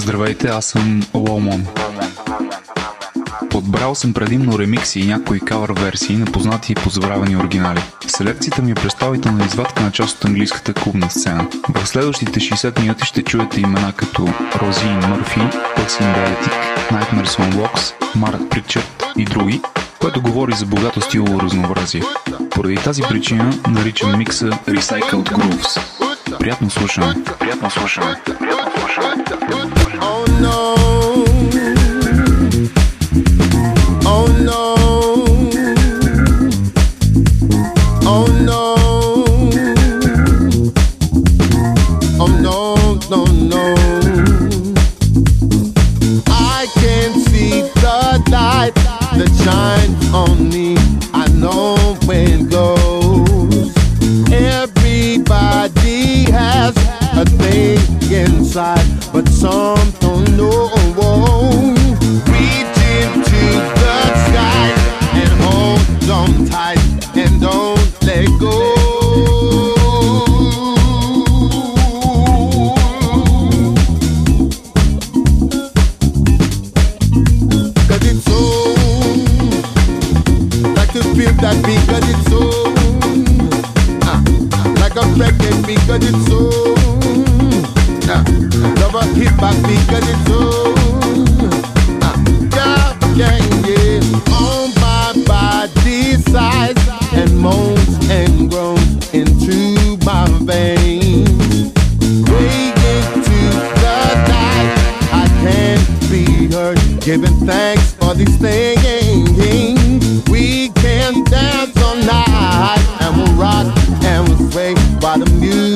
Здравейте, аз съм Ломон. Подбрал съм предимно ремикси и някои кавър версии на познати и позабравени оригинали. Селекцията ми е представителна извадка на част от английската клубна сцена. В следващите 60 минути ще чуете имена като Розин Мърфи, Пъсен Реалитик, Nightmares on Walks, Марк Причард и други, което говори за богато стилово разнообразие. Поради тази причина наричам микса Recycled Grooves. Приятно слушане! Приятно слушане! Приятно слушане! know. by the music.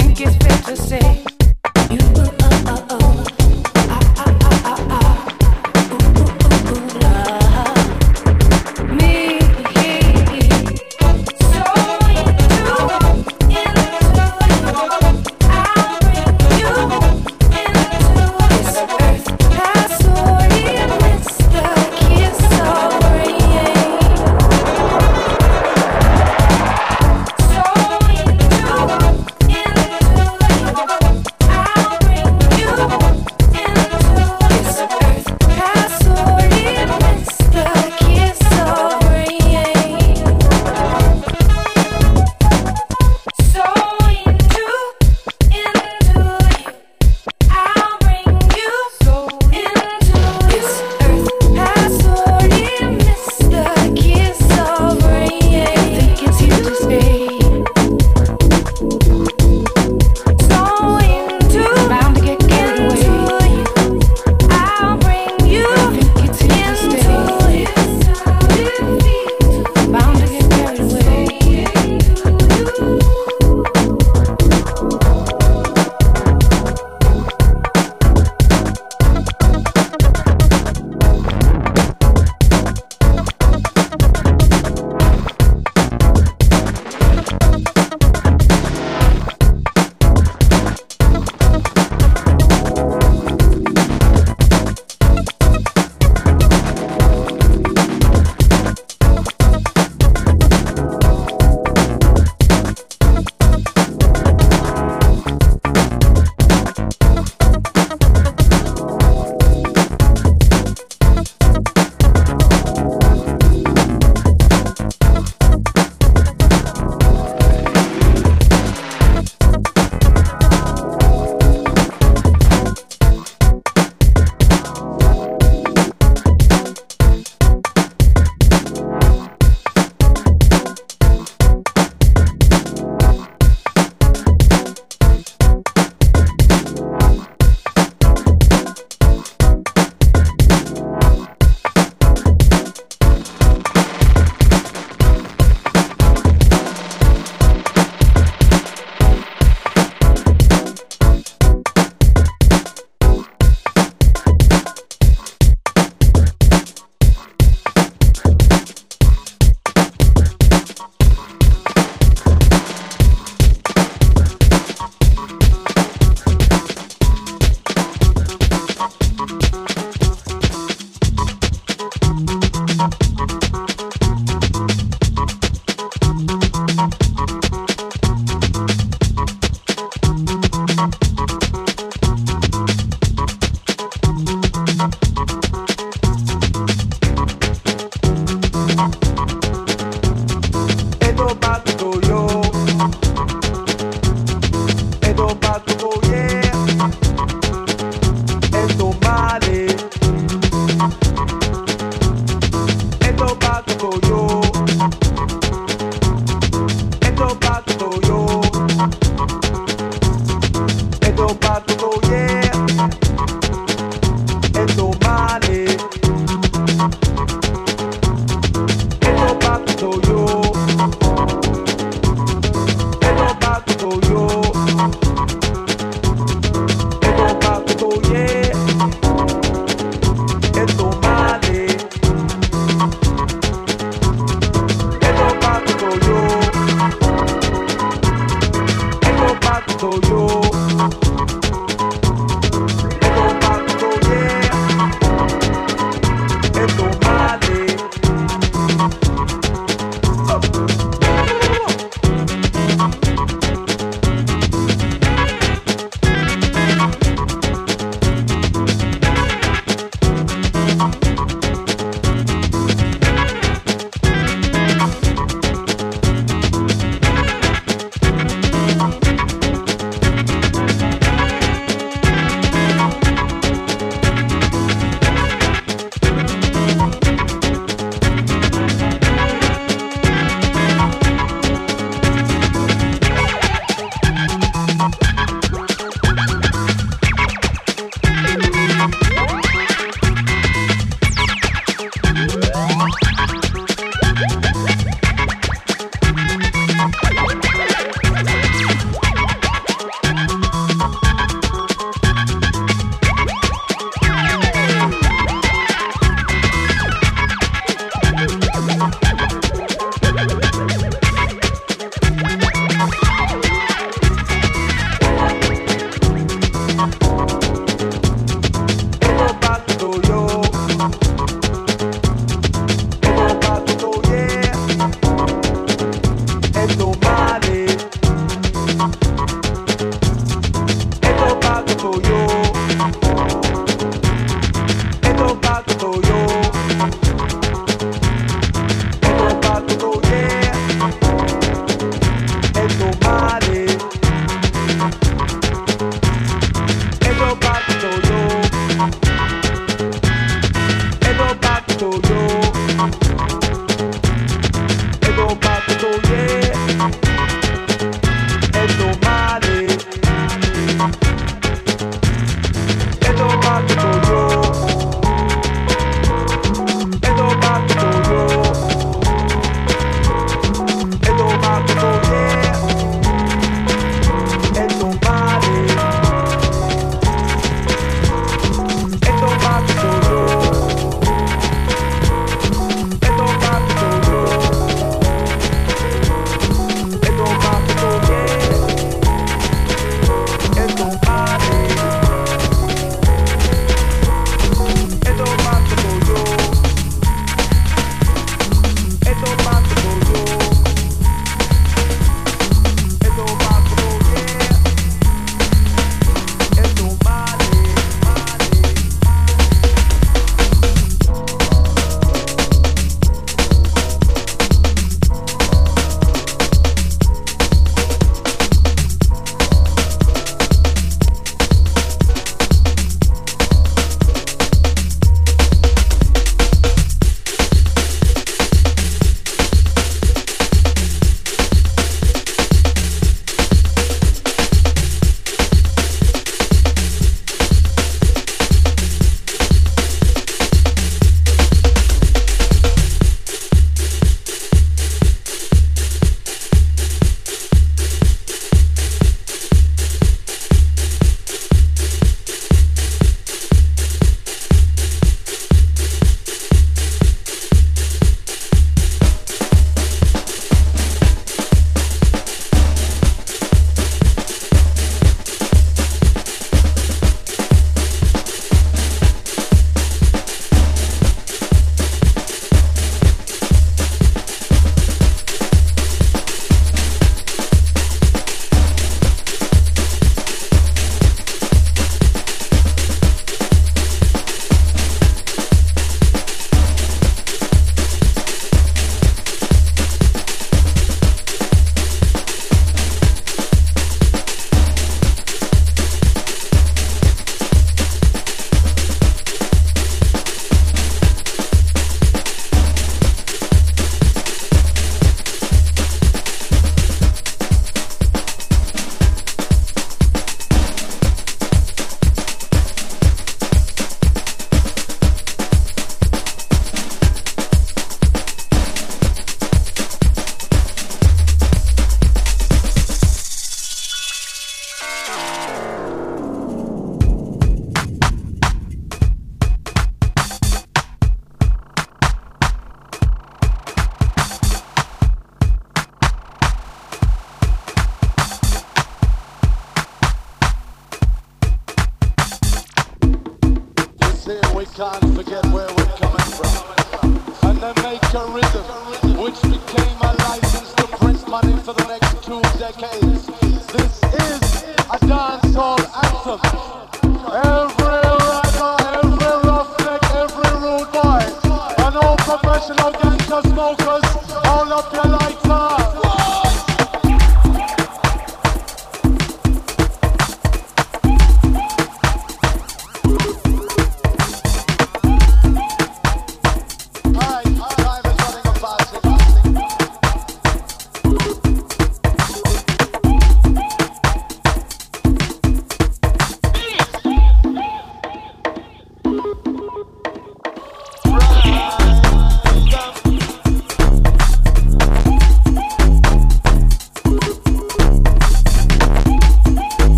think it's fair to say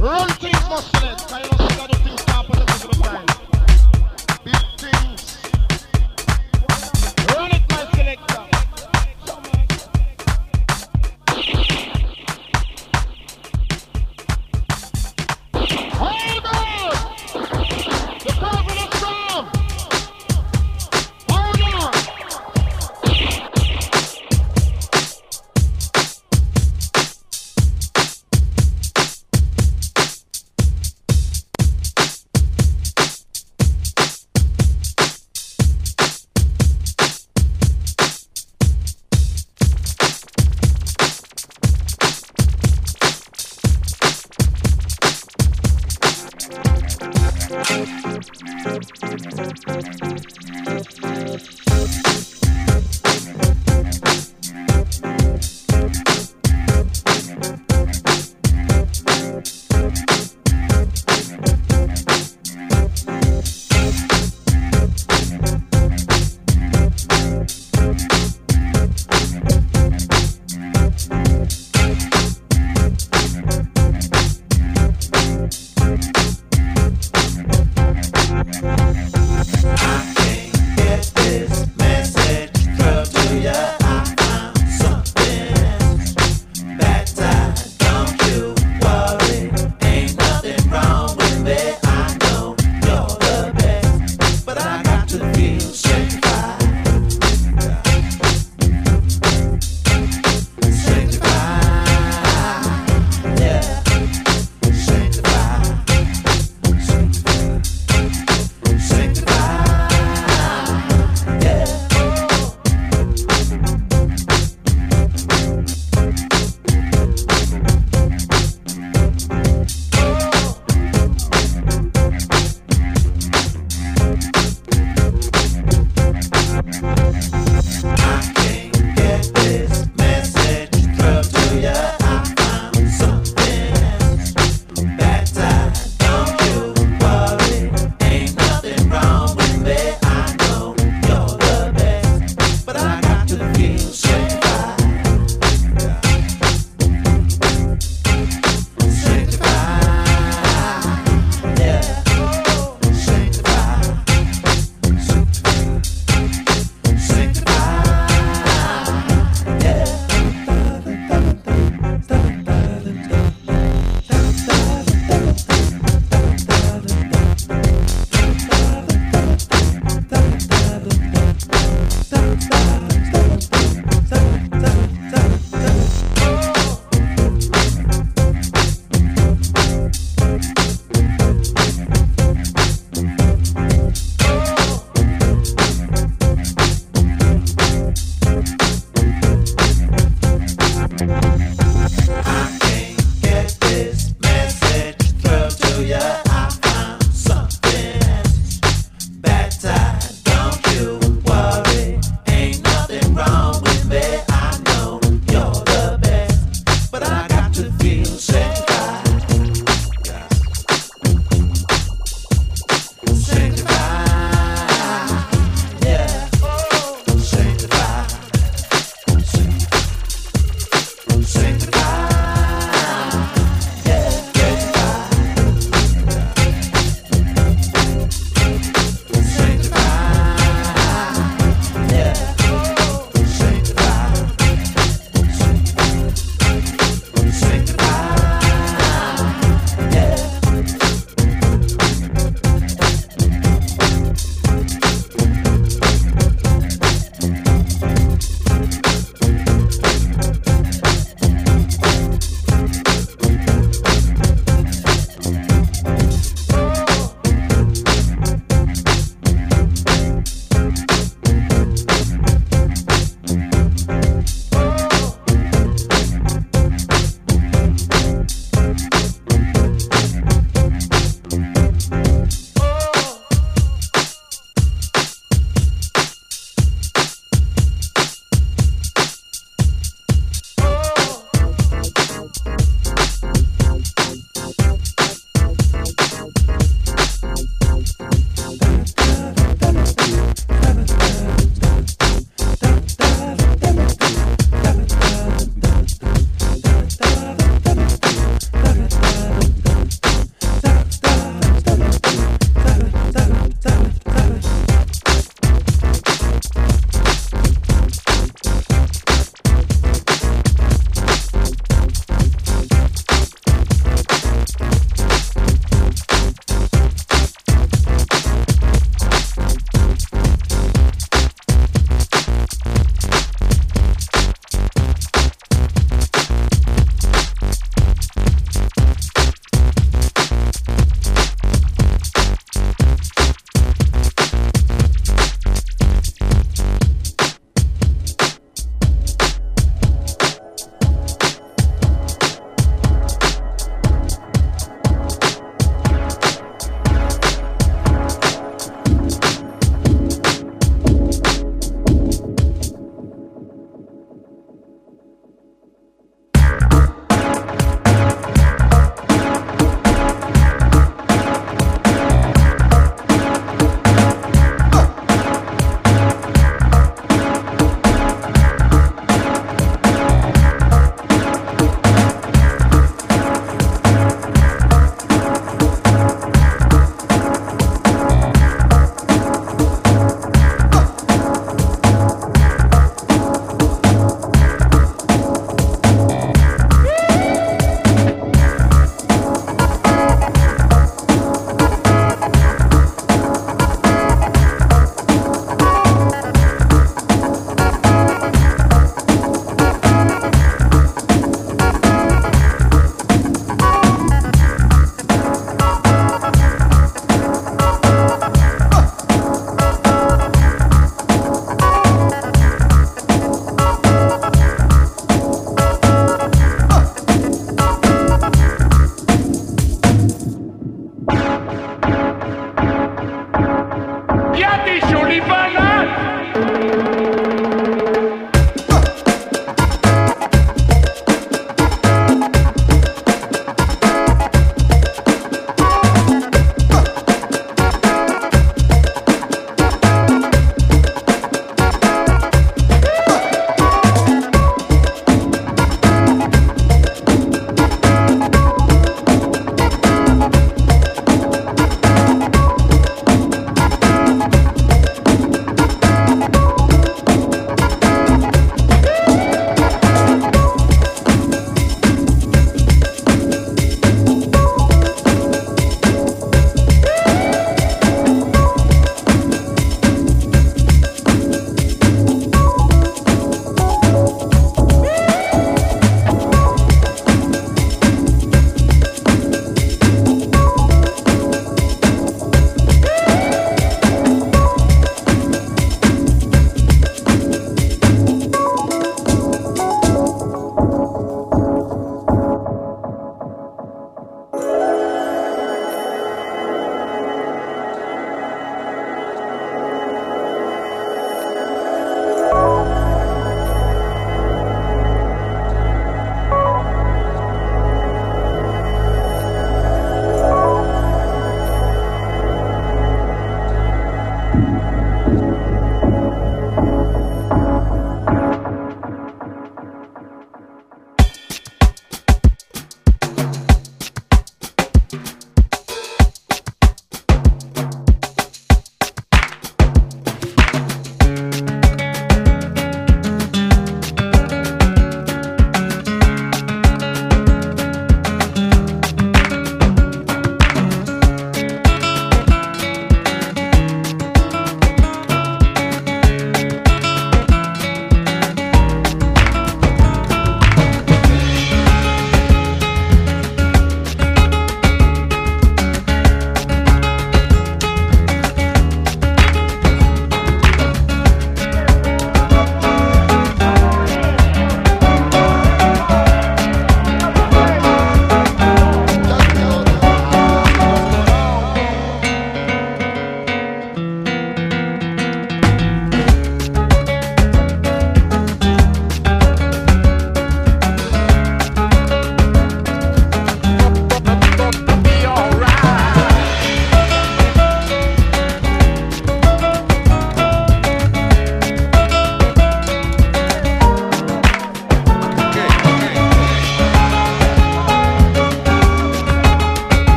Run things, muscle it. Cause you know, see that things happen every time. Big thing.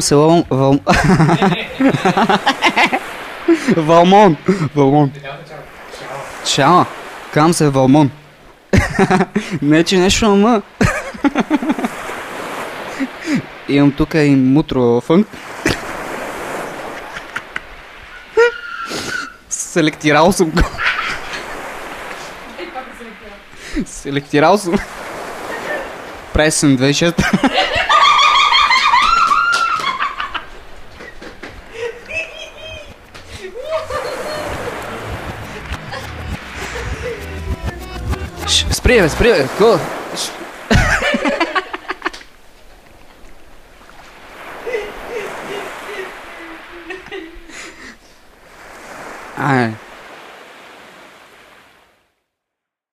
Се Вал... Вал... Валмон. Валмон. Чао. Кам се Валмон. Не, че нещо, ама... Имам тук и мутро фънк. Селектирал съм го. Селектирал съм. Пресен 26. Ш- Спри,